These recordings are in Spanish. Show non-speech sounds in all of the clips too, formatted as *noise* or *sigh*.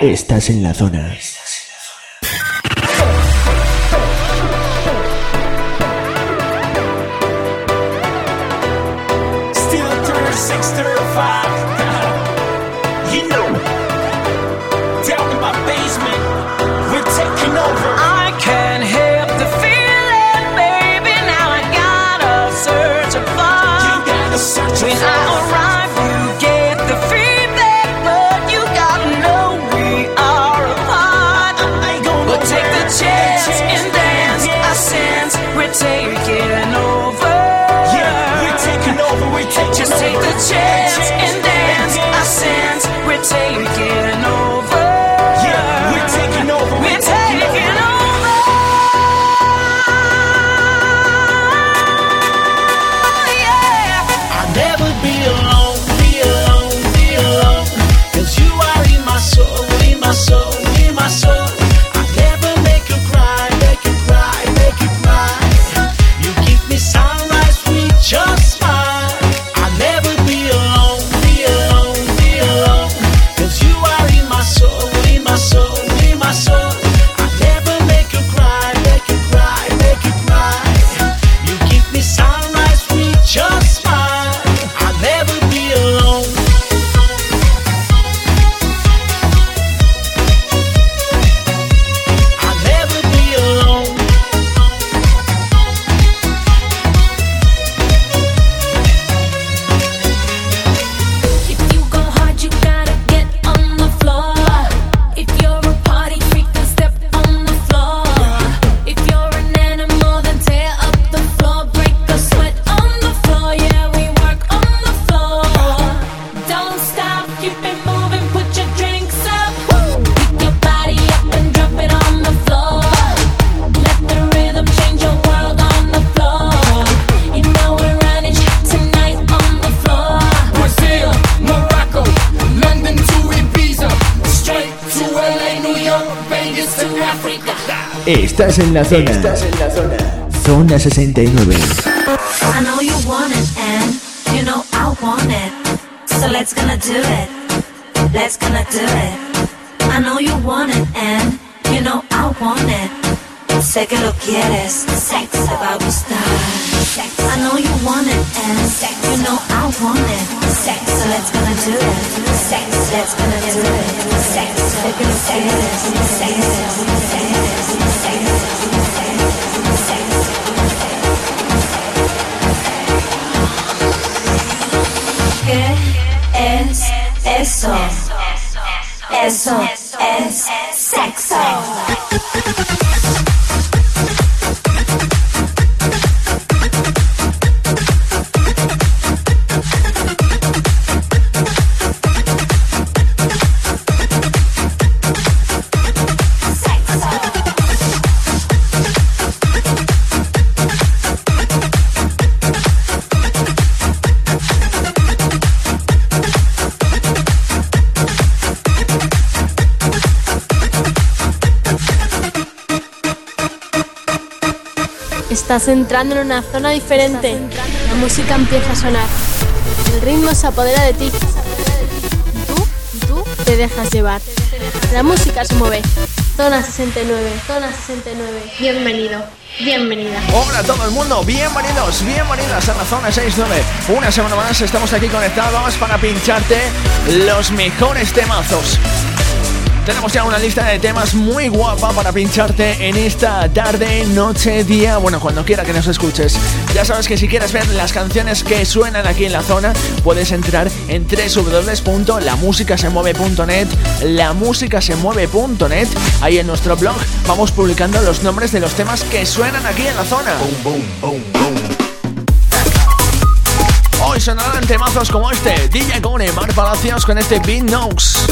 Estás en la zona. La zona. Estás en la zona. Zona 69. Eso, eso es Entrando en una zona diferente. La música empieza a sonar. El ritmo se apodera de ti. Tú, tú te dejas llevar. La música se mueve. Zona 69, zona 69. Bienvenido, bienvenida. Hola todo el mundo, bienvenidos, bienvenidas a la zona 69. Una semana más estamos aquí conectados para pincharte los mejores temazos tenemos ya una lista de temas muy guapa para pincharte en esta tarde, noche, día, bueno, cuando quiera que nos escuches. Ya sabes que si quieres ver las canciones que suenan aquí en la zona, puedes entrar en www.lamusicasemueve.net, lamusicasemueve.net. Ahí en nuestro blog vamos publicando los nombres de los temas que suenan aquí en la zona. Hoy sonarán temazos como este, DJ Gone, Mar Palacios con este Beat Notes.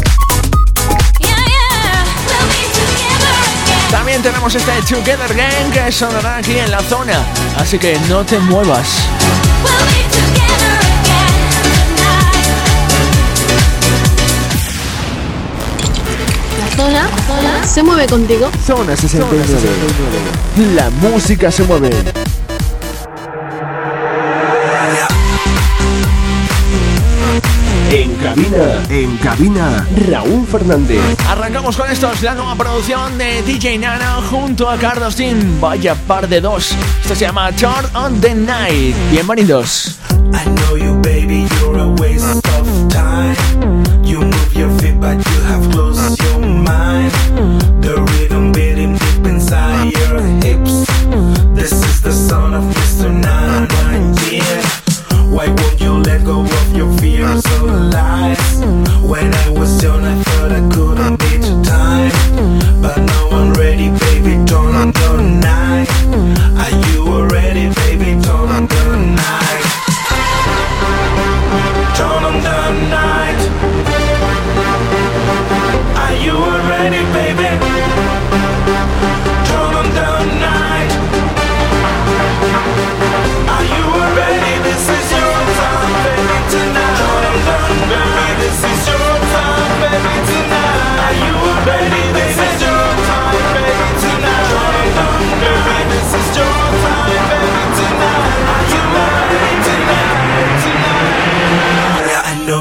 También tenemos este Together Gang que sonará aquí en la zona, así que no te muevas. La zona, zona se mueve contigo. Zona 69. La música se mueve. Cabina, en cabina, Raúl Fernández. Arrancamos con esto, es la nueva producción de DJ Nano junto a Carlos Team. Vaya par de dos. Esto se llama Turn on the Night. Bienvenidos. I know you, baby, you're a waste of time.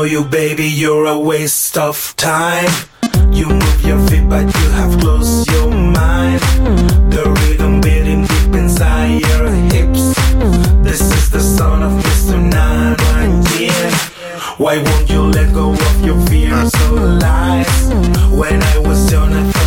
Know you, baby. You're a waste of time. You move your feet, but you have closed your mind. The rhythm beating deep inside your hips. This is the sound of Mr. Nine, yeah. Why won't you let go of your fears or lies? When I was young, I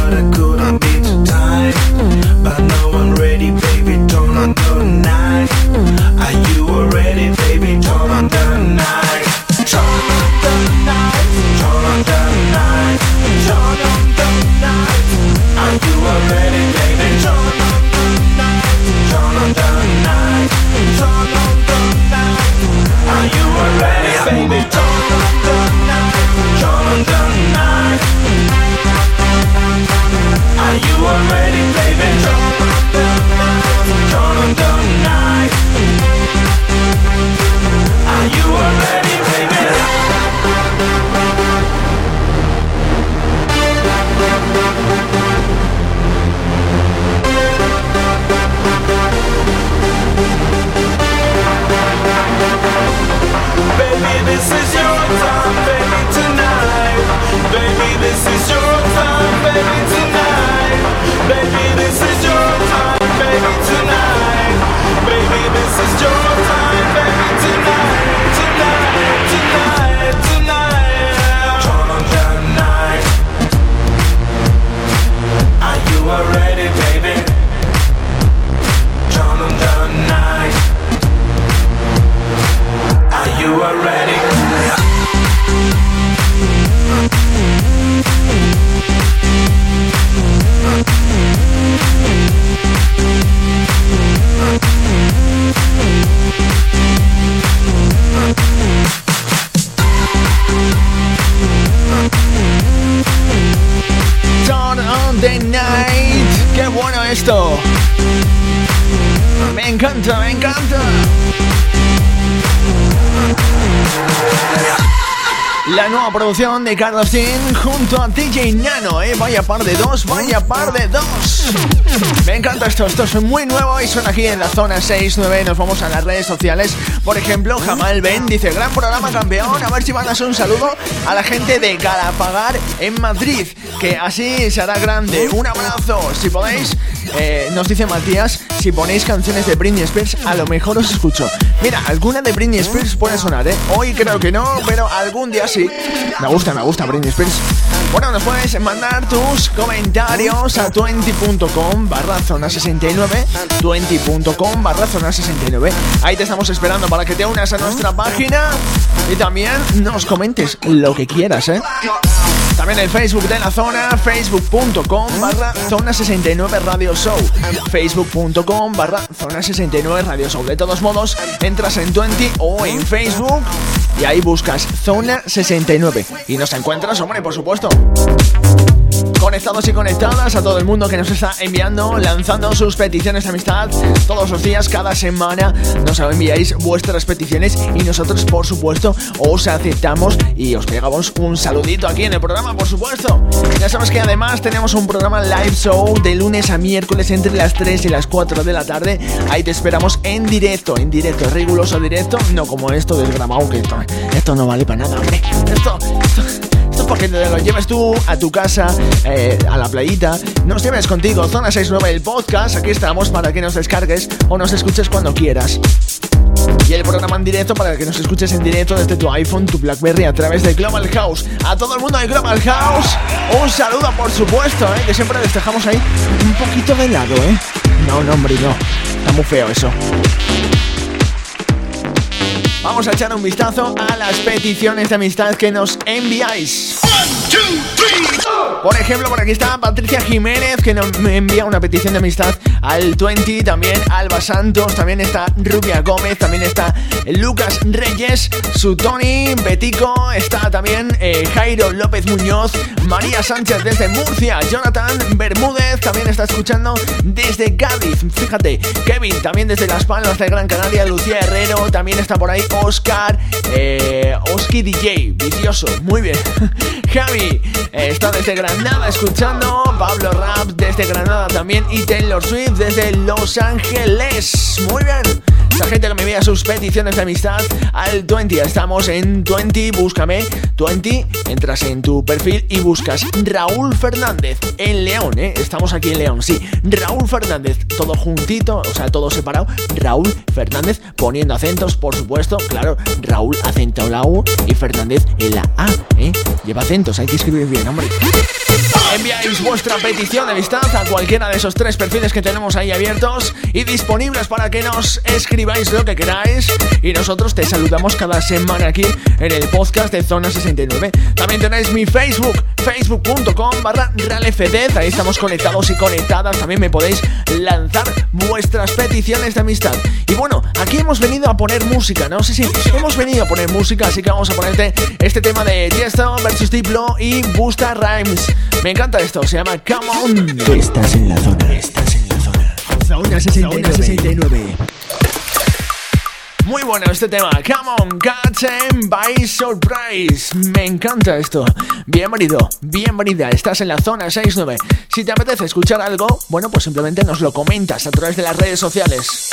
de Carlos Sin junto a DJ Nano, eh. Vaya par de dos, vaya par de dos. Me encanta esto, esto es muy nuevo y suena aquí en la zona 6-9. Nos vamos a las redes sociales. Por ejemplo, Jamal Ben dice: Gran programa campeón. A ver si mandas un saludo a la gente de Galapagar en Madrid. Que así se hará grande. Un abrazo. Si podéis, eh, nos dice Matías, si ponéis canciones de Britney Spears, a lo mejor os escucho. Mira, alguna de Britney Spears puede sonar, ¿eh? Hoy creo que no, pero algún día sí. Me gusta, me gusta Britney Spears. Bueno, nos puedes mandar tus comentarios a 20.com barra zona 69, 20.com barra zona 69. Ahí te estamos esperando para que te unas a nuestra página y también nos comentes lo que quieras, ¿eh? También el Facebook de la zona, facebook.com barra zona 69 radio show, facebook.com barra zona 69 radio show. De todos modos, entras en 20 o en Facebook y ahí buscas zona 69 y nos encuentras, hombre, por supuesto. Conectados y conectadas a todo el mundo que nos está enviando, lanzando sus peticiones de amistad todos los días, cada semana. Nos enviáis vuestras peticiones y nosotros, por supuesto, os aceptamos y os pegamos un saludito aquí en el programa, por supuesto. Ya sabes que además tenemos un programa live show de lunes a miércoles entre las 3 y las 4 de la tarde. Ahí te esperamos en directo, en directo, riguroso directo, no como esto del grabado, que esto, no vale para nada, hombre. Esto, esto, es porque te lo lleves tú a tu casa, eh, a la playita, nos lleves contigo, Zona 69 el podcast, aquí estamos para que nos descargues o nos escuches cuando quieras. Y el programa en directo para que nos escuches en directo desde tu iPhone, tu Blackberry a través de Global House. A todo el mundo de Global House, un saludo por supuesto, ¿eh? que siempre les dejamos ahí un poquito de lado, ¿eh? No, no, hombre, no. Está muy feo eso. Vamos a echar un vistazo a las peticiones de amistad que nos enviáis. Por ejemplo, por aquí está Patricia Jiménez que nos envía una petición de amistad al 20, también Alba Santos, también está Rubia Gómez, también está Lucas Reyes, su Tony, Betico, está también eh, Jairo López Muñoz, María Sánchez desde Murcia, Jonathan Bermúdez también está escuchando desde Cádiz, fíjate, Kevin también desde Las Palmas de Gran Canaria, Lucía Herrero, también está por ahí Oscar, eh, Oski DJ, vicioso, muy bien, *laughs* Javi eh, está desde Granada escuchando, Pablo Rap desde Granada también y Taylor Swift desde Los Ángeles. Muy bien. La gente que me envía sus peticiones de amistad al 20. Estamos en 20, búscame 20, entras en tu perfil y buscas Raúl Fernández en León, ¿eh? Estamos aquí en León, sí. Raúl Fernández, todo juntito, o sea, todo separado. Raúl Fernández poniendo acentos, por supuesto, claro. Raúl acento la U y Fernández en la A, ¿eh? Lleva acentos, hay que escribir bien, hombre. Enviáis vuestra petición de amistad a cualquiera de esos tres perfiles que tenemos ahí abiertos y disponibles para que nos escribáis lo que queráis. Y nosotros te saludamos cada semana aquí en el podcast de Zona 69. También tenéis mi Facebook, facebook.com barra realfd. Ahí estamos conectados y conectadas. También me podéis lanzar vuestras peticiones de amistad. Y bueno, aquí hemos venido a poner música, ¿no? Sí, sí, hemos venido a poner música, así que vamos a ponerte este tema de Tiesto versus Diplo y Busta Rhymes. Me encanta esto, se llama Come On. estás en la zona, estás en la zona. Zona 69. Muy bueno este tema, Come On, Catch by Surprise. Me encanta esto. Bienvenido, bienvenida, estás en la zona 69. Si te apetece escuchar algo, bueno, pues simplemente nos lo comentas a través de las redes sociales.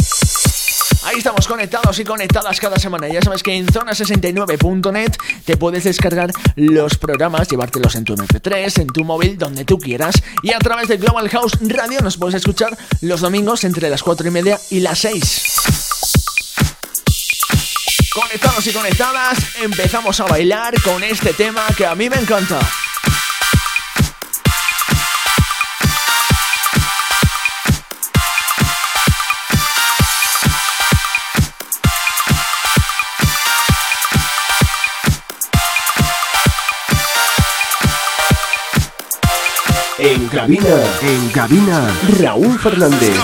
Ahí estamos conectados y conectadas cada semana. Ya sabes que en zona69.net te puedes descargar los programas, llevártelos en tu MP3, en tu móvil, donde tú quieras. Y a través de Global House Radio nos puedes escuchar los domingos entre las 4 y media y las 6. Conectados y conectadas, empezamos a bailar con este tema que a mí me encanta. En cabina, en cabina, Raúl Fernández.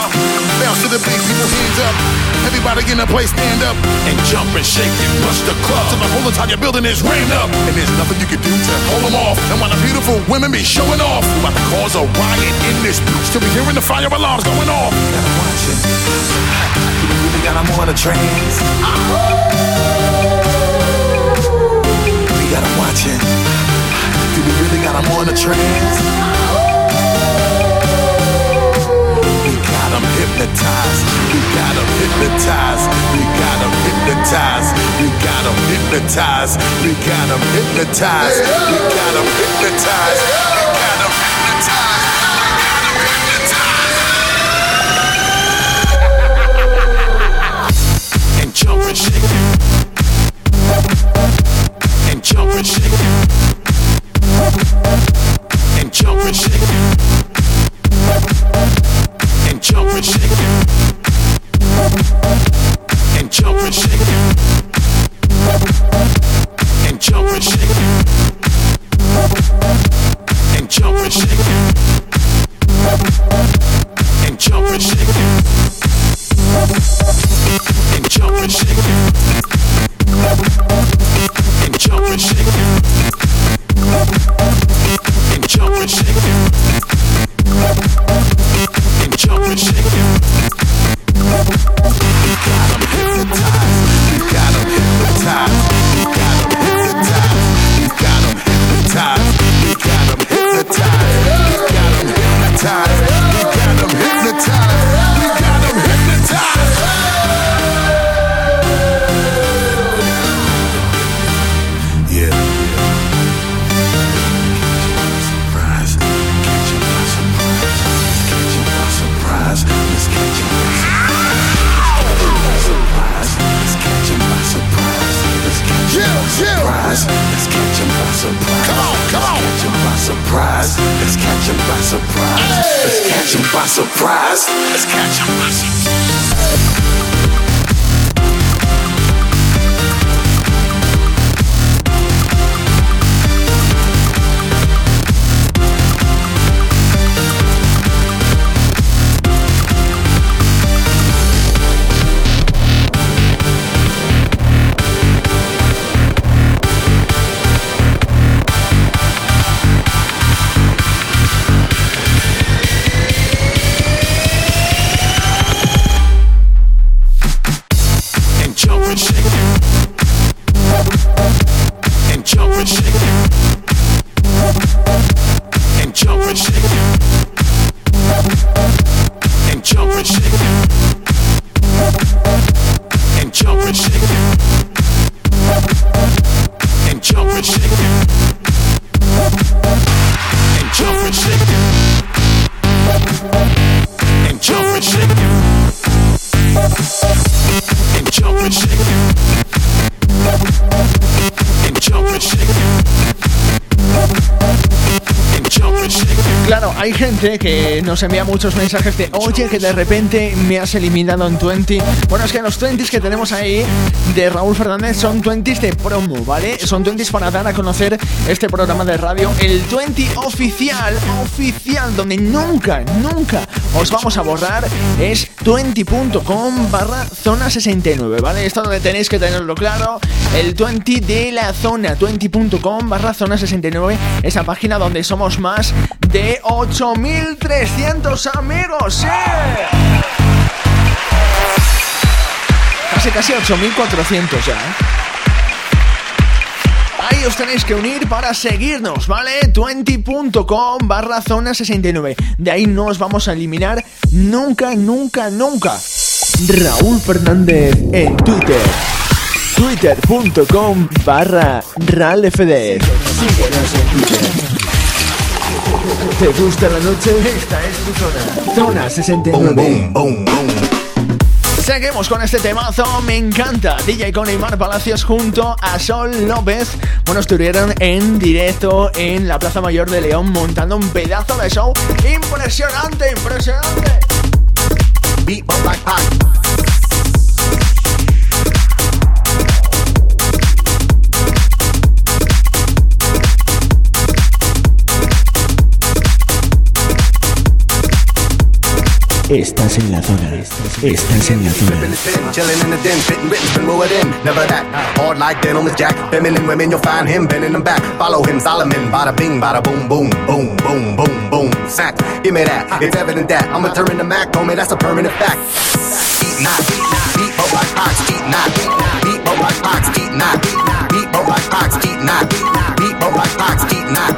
Everybody in the place stand up and jump and shake and the club. Till the whole entire building is up. And there's nothing you can do to hold them off. And while the beautiful women be showing off, about to cause a riot in this. Till we hearing the fire alarms going off. Watch it. You really got. We gotta watch it. Do we really got? Hypnotized. We got them hypnotized. We got them hypnotized. We got them hypnotized. We got them hypnotized. We got them hypnotized. We got hay que nos envía muchos mensajes de oye que de repente me has eliminado en 20. Bueno, es que los 20 que tenemos ahí de Raúl Fernández son 20 de promo, ¿vale? Son 20 para dar a conocer este programa de radio, el 20 oficial, oficial, donde nunca, nunca os vamos a borrar, es 20.com barra zona 69, ¿vale? Esto donde tenéis que tenerlo claro, el 20 de la zona, 20.com barra zona 69, esa página donde somos más de 8.300 amigos, Casi, casi 8.400 ya, ¿eh? Ahí os tenéis que unir para seguirnos, ¿vale? 20.com barra zona 69. De ahí no os vamos a eliminar nunca, nunca, nunca. Raúl Fernández en Twitter. Twitter.com barra RALFD. ¿Te gusta la noche? Esta es tu zona. Zona 69. Seguimos con este temazo, me encanta. DJ con Neymar Palacios junto a Sol López. Bueno, estuvieron en directo en la Plaza Mayor de León montando un pedazo de show impresionante, impresionante. Estás en la zona. Estás en la zona. Chilling in the den, spitting written, been lowered in. Never that hard like gentleman's jack. Feminine women, you'll find him bending them back. Follow him, Solomon. Bada bing, bada boom, boom, boom, boom, boom, boom. Sack, give me that. It's evident that I'ma turn the Mac me. That's a permanent fact. Eat not, beat both like ox. Eat not, beat both like ox. Eat not, beat both like ox. Eat not, beat both like ox. Eat not,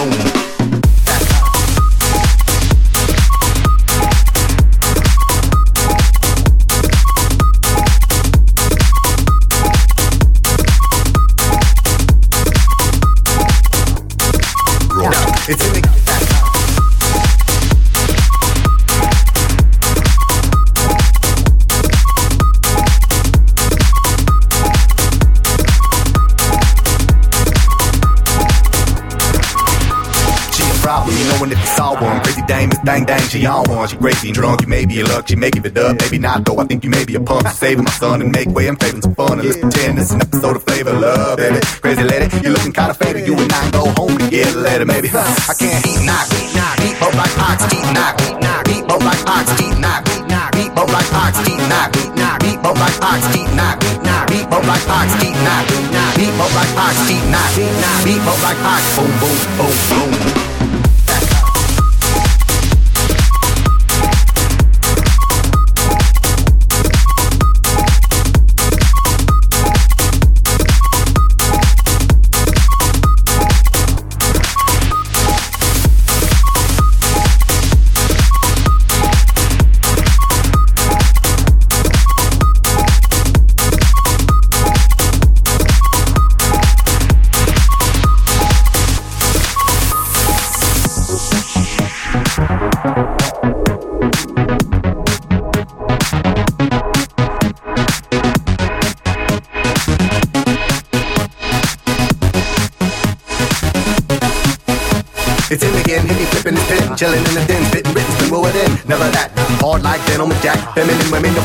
Dame is dang dang, she on one. She crazy and drunk, you may be a luck, she may give it up. Maybe not though, I think you may be a punk. So saving my son and make way, I'm saving some fun. And let's pretend is an episode of Flavor Love, baby. Crazy lady, you're looking kinda faded. You and I go home together later, maybe. I can't eat knock, eat both like ox, eat knock, eat both like ox, eat knock, eat both like ox, eat knock, eat both like ox, eat knock, eat both like ox, eat knock, eat both like ox, eat knock, eat both like ox, boom, boom, boom, boom.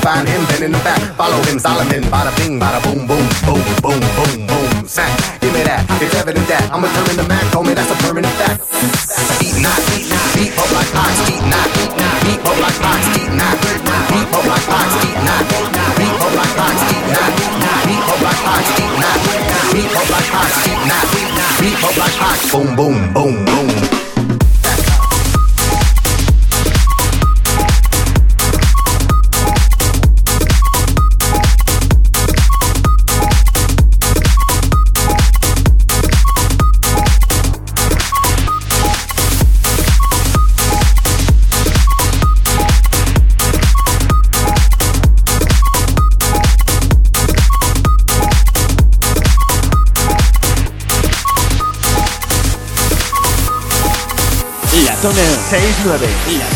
Find him bending the back. Follow him, Solomon, bada bing, bada boom, boom, boom, boom, boom, boom. Sack, give me that. It's evident that I'm a turn the Mac, homie, that's a permanent fact. Eat not, eat not, beat up like ox, eat not, eat not, beat up like ox, eat not, beat up like ox, eat not, beat up like ox, eat not, beat up like ox, eat not, beat up like ox, beat up like ox, boom, boom, boom. 69.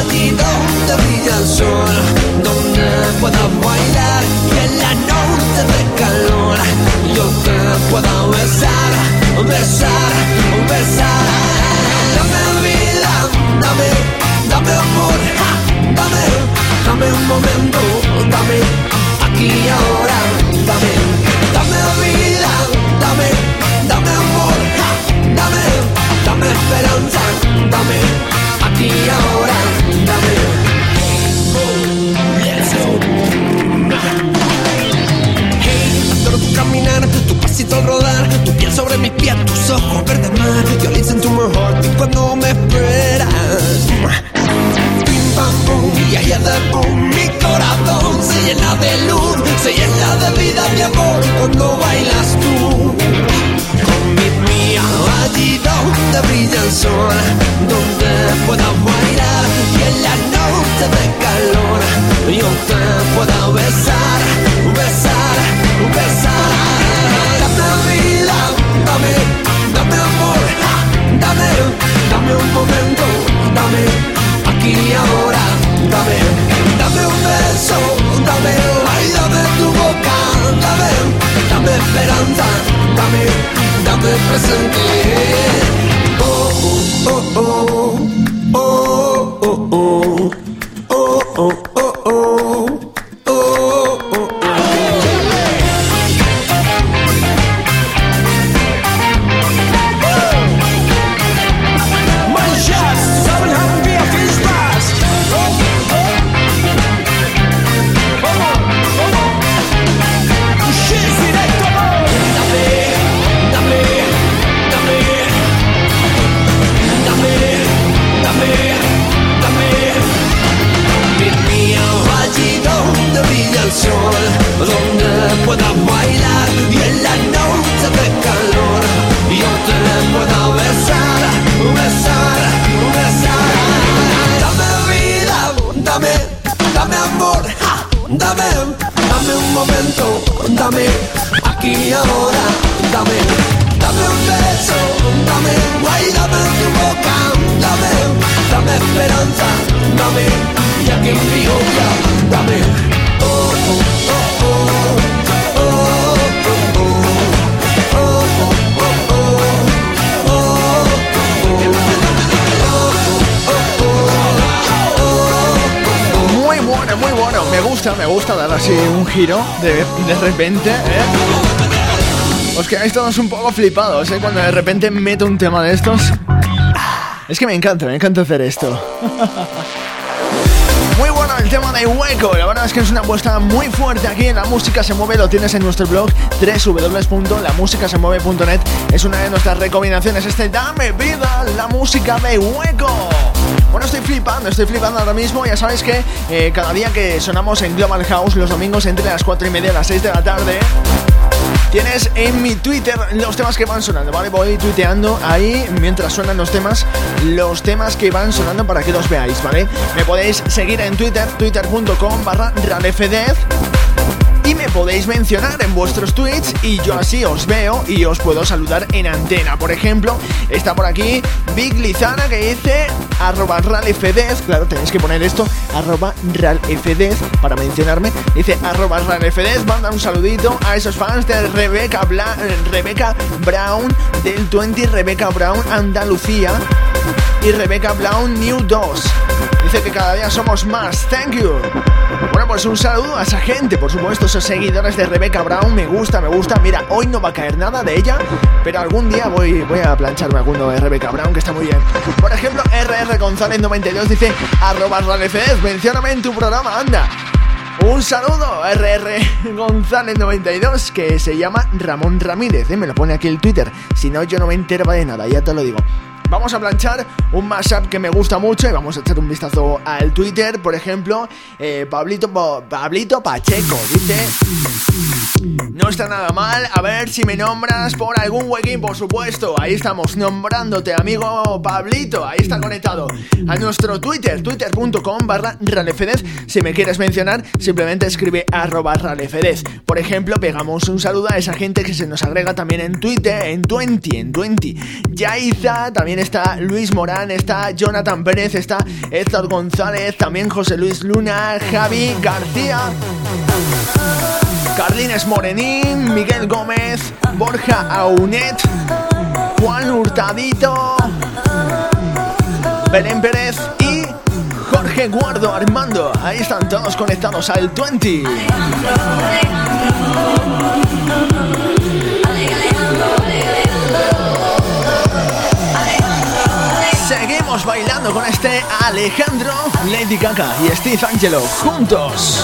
allí donde brilla el sol, donde pueda bailar y en la noche de calor yo te pueda besar, besar, besar. Dame vida, dame, dame amor, dame, dame un momento, dame aquí y ahora, dame, dame vida, dame, dame amor, dame. Dame esperanza, dame aquí y ahora, dame. Hey, tu caminar, tu pasito al rodar, tu piel sobre mis pies, tus ojos verde mar. Yo listen to my heart cuando me esperas. Pim pam pum, y allá de boom, mi corazón se llena de luz, se llena de vida, mi amor, cuando bailas tú y donde brilla el sol, donde pueda bailar y en la noche de calor yo te pueda besar. Repente, ¿eh? Os quedáis todos un poco flipados, ¿eh? Cuando de repente meto un tema de estos. Es que me encanta, me encanta hacer esto. bueno, el tema de Hueco, la verdad es que es una apuesta muy fuerte aquí en La Música Se Mueve, lo tienes en nuestro blog www.lamusicasemueve.net. Es una de nuestras recomendaciones, este Dame Vida, la música de Hueco. Bueno, estoy flipando, estoy flipando ahora mismo. Ya sabéis que eh, cada día que sonamos en Global House, los domingos entre las 4 y media y las 6 de la tarde, Tienes en mi Twitter los temas que van sonando, ¿vale? Voy tuiteando ahí mientras suenan los temas, los temas que van sonando para que los veáis, ¿vale? Me podéis seguir en Twitter, twitter.com barra me podéis mencionar en vuestros tweets y yo así os veo y os puedo saludar en antena. Por ejemplo, está por aquí Big Lizana que dice arroba ralfdez, claro, tenéis que poner esto, arroba ralfdez para mencionarme. Dice arroba ralfdez, manda un saludito a esos fans de Rebecca, Bla Rebecca Brown del 20, Rebecca Brown Andalucía y Rebecca Brown New 2. Dice que cada día somos más. Thank you. Bueno, pues un saludo a esa gente, por supuesto, esos seguidores de Rebecca Brown. Me gusta, me gusta. Mira, hoy no va a caer nada de ella, pero algún día voy, voy a plancharme alguno de Rebecca Brown, que está muy bien. Por ejemplo, RR González92 dice, arroba RalFDs, mencióname en tu programa, anda. Un saludo a RR González92 que se llama Ramón Ramírez, ¿eh? me lo pone aquí el Twitter. Si no, yo no me entero de nada, ya te lo digo. Vamos a planchar un mashup que me gusta mucho y vamos a echar un vistazo al Twitter, por ejemplo, eh, Pablito, Pablito Pacheco dice... No está nada mal, a ver si me nombras por algún huequín, por supuesto. Ahí estamos nombrándote, amigo Pablito. Ahí está conectado a nuestro Twitter, twitter.com barra ralefedez. Si me quieres mencionar, simplemente escribe arroba ralefedez. Por ejemplo, pegamos un saludo a esa gente que se nos agrega también en Twitter, en 20, en 20. Yaiza, también está Luis Morán, está Jonathan Pérez, está Héctor González, también José Luis Luna, Javi García. Carlines Morenín, Miguel Gómez, Borja Aunet, Juan Hurtadito, Belén Pérez y Jorge Guardo Armando. Ahí están todos conectados al 20. Bailando con este Alejandro, Lady Gaga y Steve Angelo juntos.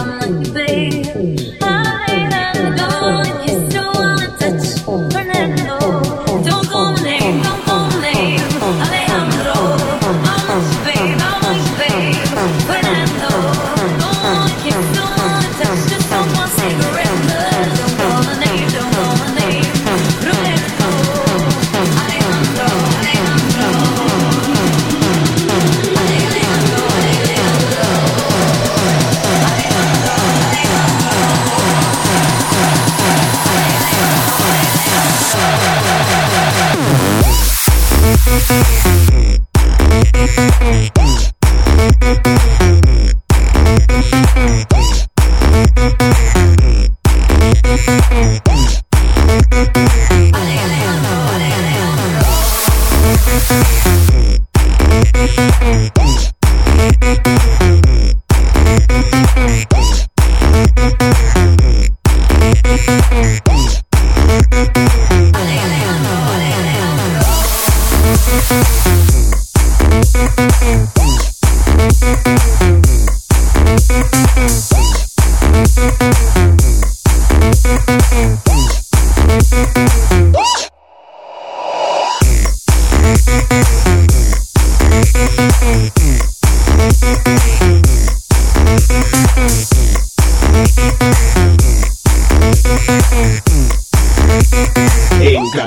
Thank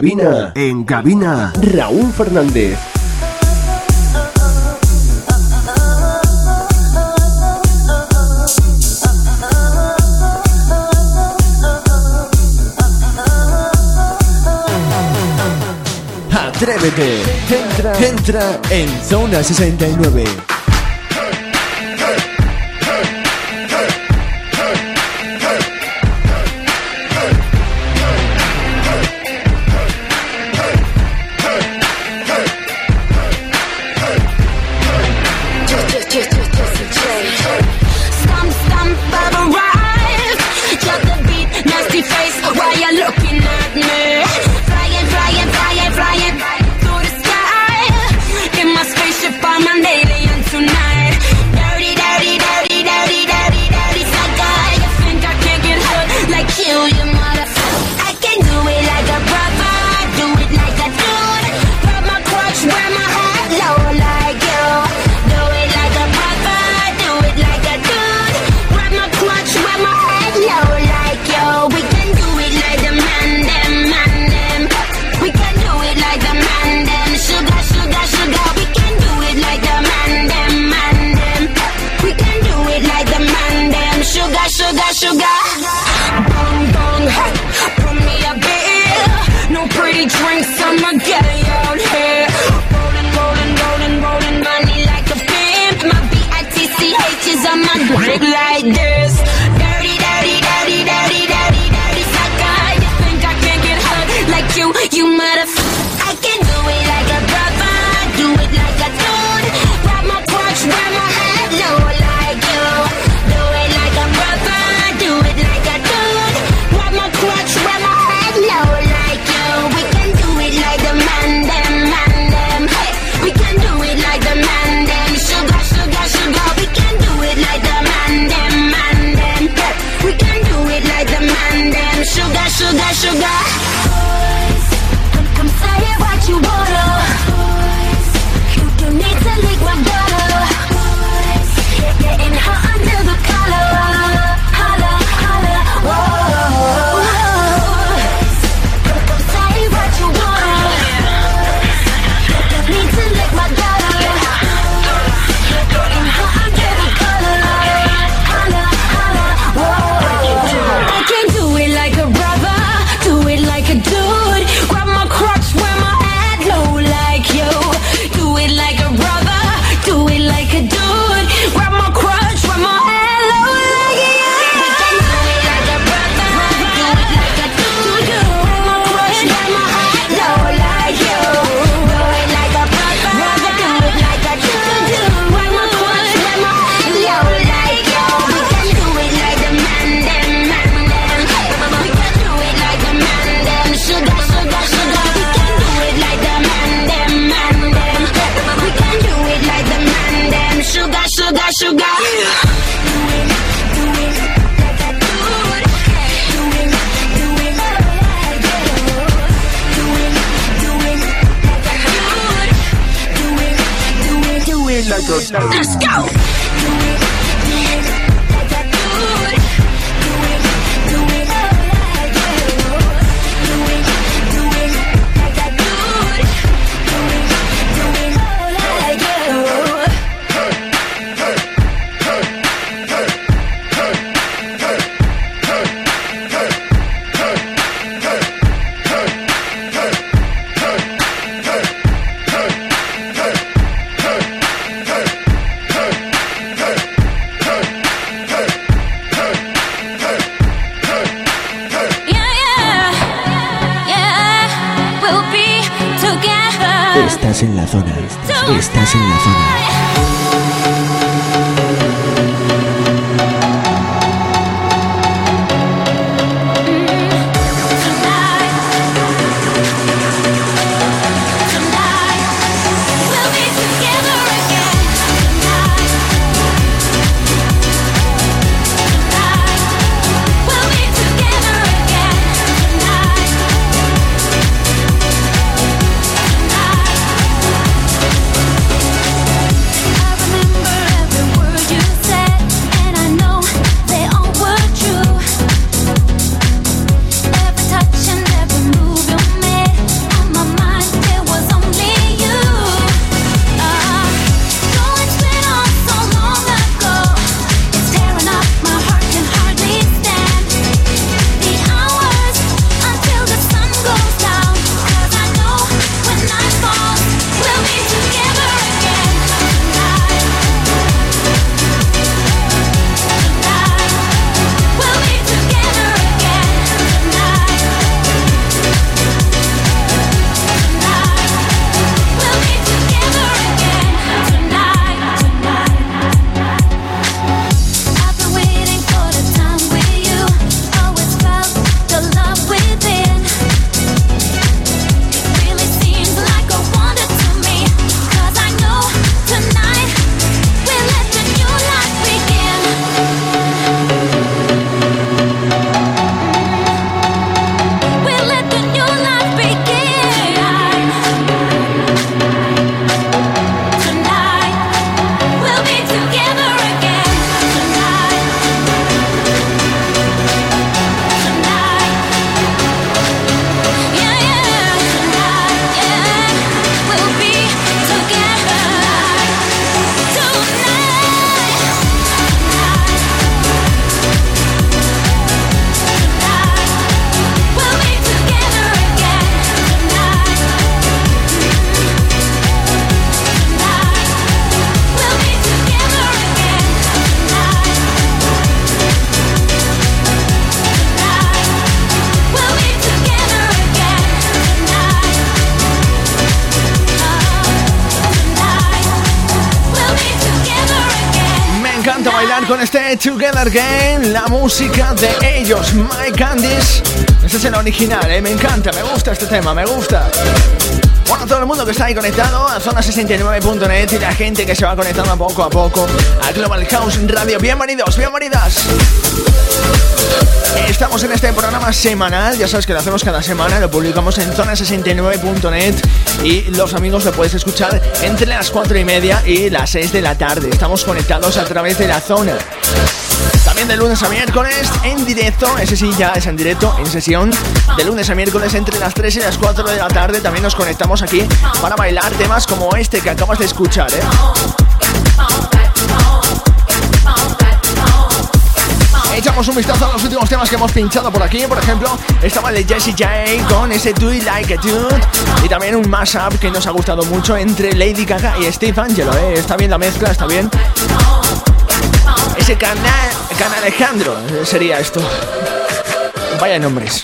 cabina, en cabina, Raúl Fernández. Atrévete, entra, entra en Zona 69. big light. Let's go! Estás en la zona. Estás en la zona. Game, la música de ellos, My Candies. Este es el original, ¿eh? me encanta, me gusta este tema, me gusta. Bueno, todo el mundo que está ahí conectado a zona69.net y la gente que se va conectando poco a poco a Global House Radio. Bienvenidos, bienvenidas. Estamos en este programa semanal, ya sabes que lo hacemos cada semana, lo publicamos en zona69.net y los amigos lo puedes escuchar entre las 4 y media y las 6 de la tarde. Estamos conectados a través de la zona. También de lunes a miércoles en directo, ese sí ya es en directo, en sesión. De lunes a miércoles entre las 3 y las 4 de la tarde también nos conectamos aquí para bailar temas como este que acabas de escuchar, ¿eh? Echamos un vistazo a los últimos temas que hemos pinchado por aquí. Por ejemplo, estaba el de Jessie J con ese Do You Like a Dude. Y también un mashup que nos ha gustado mucho entre Lady Gaga y Steve Angelo. ¿eh? Está bien la mezcla, está bien. Ese canal, Can Alejandro sería esto. Vaya nombres.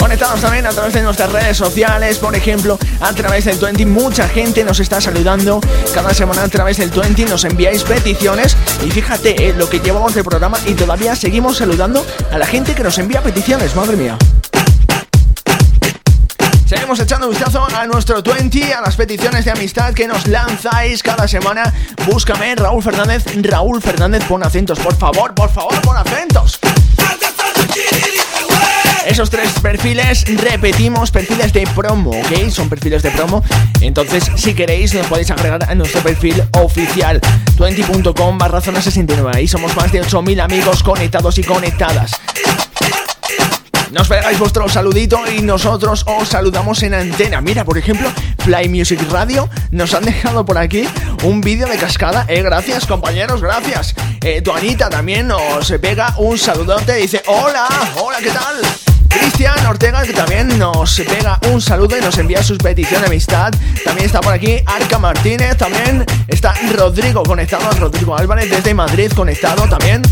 Conectados también a través de nuestras redes sociales, por ejemplo, a través del 20. Mucha gente nos está saludando cada semana a través del 20. Nos enviáis peticiones y fíjate eh, lo que llevamos de programa y todavía seguimos saludando a la gente que nos envía peticiones. Madre mía. Seguimos echando un vistazo a nuestro 20, a las peticiones de amistad que nos lanzáis cada semana. Búscame, Raúl Fernández. Raúl Fernández, pon acentos, por favor, por favor, pon acentos. Esos tres perfiles, repetimos, perfiles de promo, ¿ok? Son perfiles de promo. Entonces, si queréis, nos podéis agregar a nuestro perfil oficial 20.com barra zona 69. Ahí somos más de 8.000 amigos conectados y conectadas. Nos pegáis vuestro saludito y nosotros os saludamos en antena. Mira, por ejemplo, Fly Music Radio nos han dejado por aquí un vídeo de cascada. Eh, gracias, compañeros, gracias. Eh, tu Anita también nos pega un saludote. Dice, hola, hola, ¿qué tal? Cristian Ortega, que también nos pega un saludo y nos envía sus peticiones de amistad. También está por aquí Arca Martínez, también está Rodrigo conectado, Rodrigo Álvarez desde Madrid conectado también.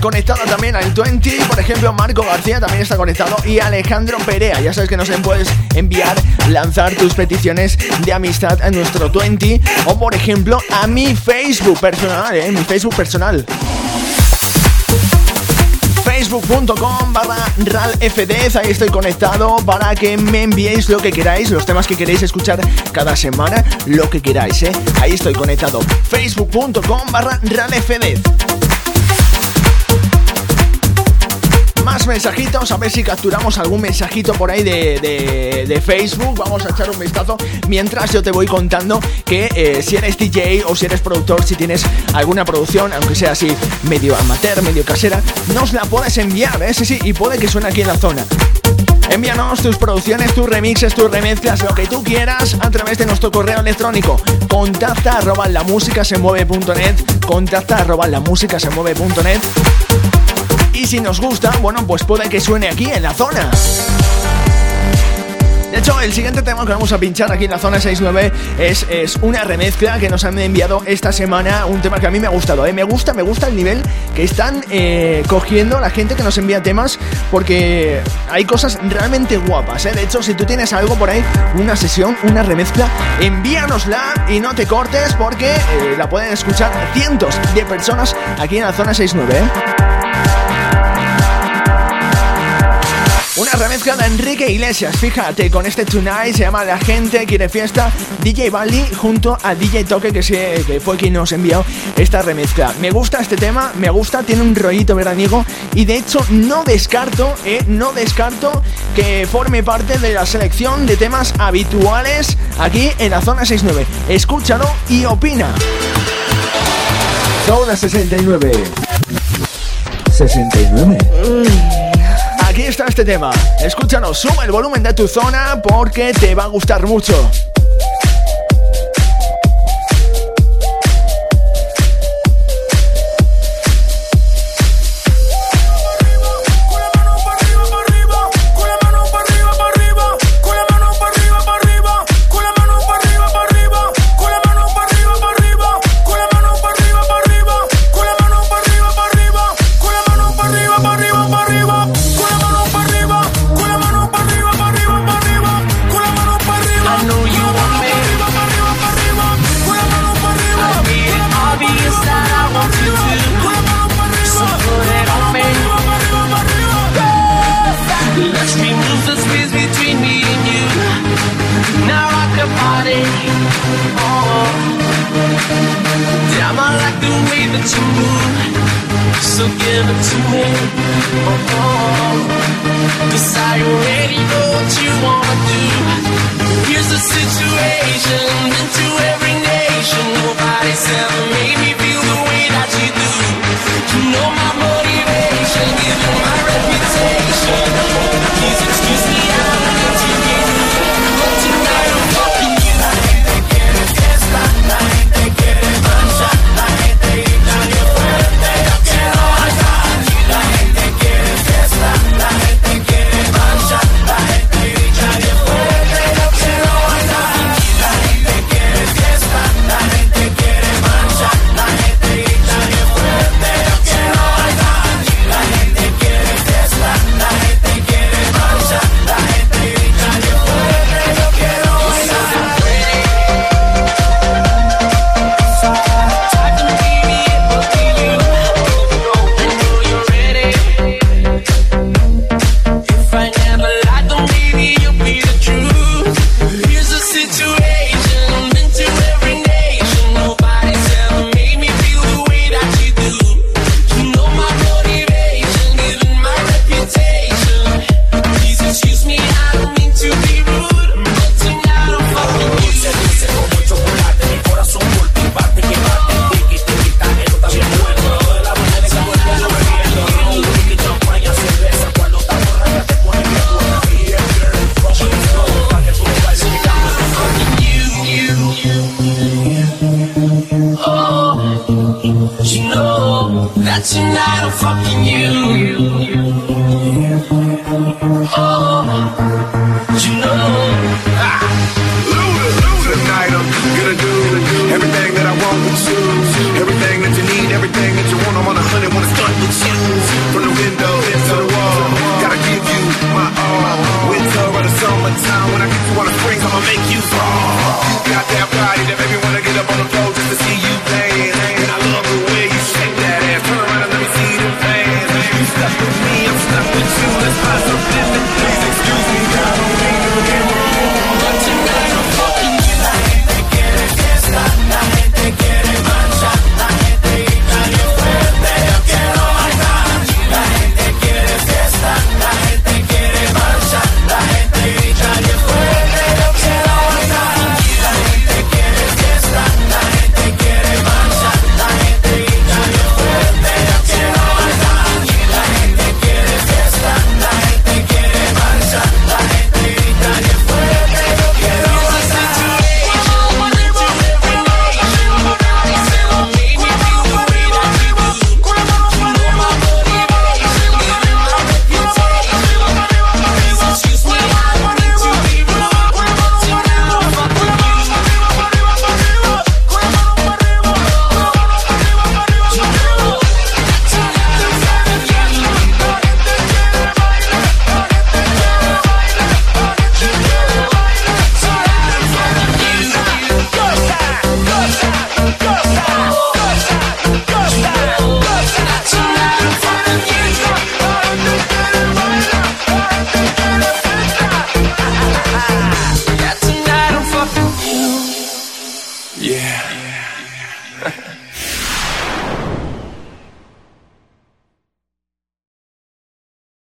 Nora conectada también al 20, por ejemplo Marco García también está conectado. Y Alejandro Perea, ya sabes que nos puedes enviar, lanzar tus peticiones de amistad a nuestro 20 o por ejemplo a mi Facebook personal, ¿eh? mi Facebook personal. Facebook.com barra ralfdez ahí estoy conectado para que me enviéis lo que queráis, los temas que queréis escuchar cada semana, lo que queráis, ¿eh? ahí estoy conectado, facebook.com barra ralfdez mensajitos, a ver si capturamos algún mensajito por ahí de, de, Facebook. Vamos a echar un vistazo mientras yo te voy contando que eh, si eres DJ o si eres productor, si tienes alguna producción, aunque sea así medio amateur, medio casera, nos la puedes enviar, ¿eh? Sí, sí, y puede que suene aquí en la zona. Envíanos tus producciones, tus remixes, tus remezclas, lo que tú quieras a través de nuestro correo electrónico. Contacta arroba la música se mueve.net. Contacta arroba la música se mueve.net. Y si nos gusta, bueno, pues puede que suene aquí en la zona. De hecho, el siguiente tema que vamos a pinchar aquí en la zona 69 es, es una remezcla que nos han enviado esta semana, un tema que a mí me ha gustado, ¿eh? me gusta, me gusta el nivel que están eh, cogiendo la gente que nos envía temas porque hay cosas realmente guapas, ¿eh? de hecho, si tú tienes algo por ahí, una sesión, una remezcla, envíanosla y no te cortes porque eh, la pueden escuchar cientos de personas aquí en la zona 69. Una remezcla de Enrique Iglesias, fíjate, con este Tonight se llama La Gente Quiere Fiesta, DJ Bali junto a DJ Toque que, que fue quien nos envió esta remezcla. Me gusta este tema, me gusta, tiene un rollito veraniego y de hecho no descarto, eh, no descarto que forme parte de la selección de temas habituales aquí en la zona 69. Escúchalo y opina. Zona 69. 69. Aquí está este tema. Escúchanos, sube el volumen de tu zona porque te va a gustar mucho.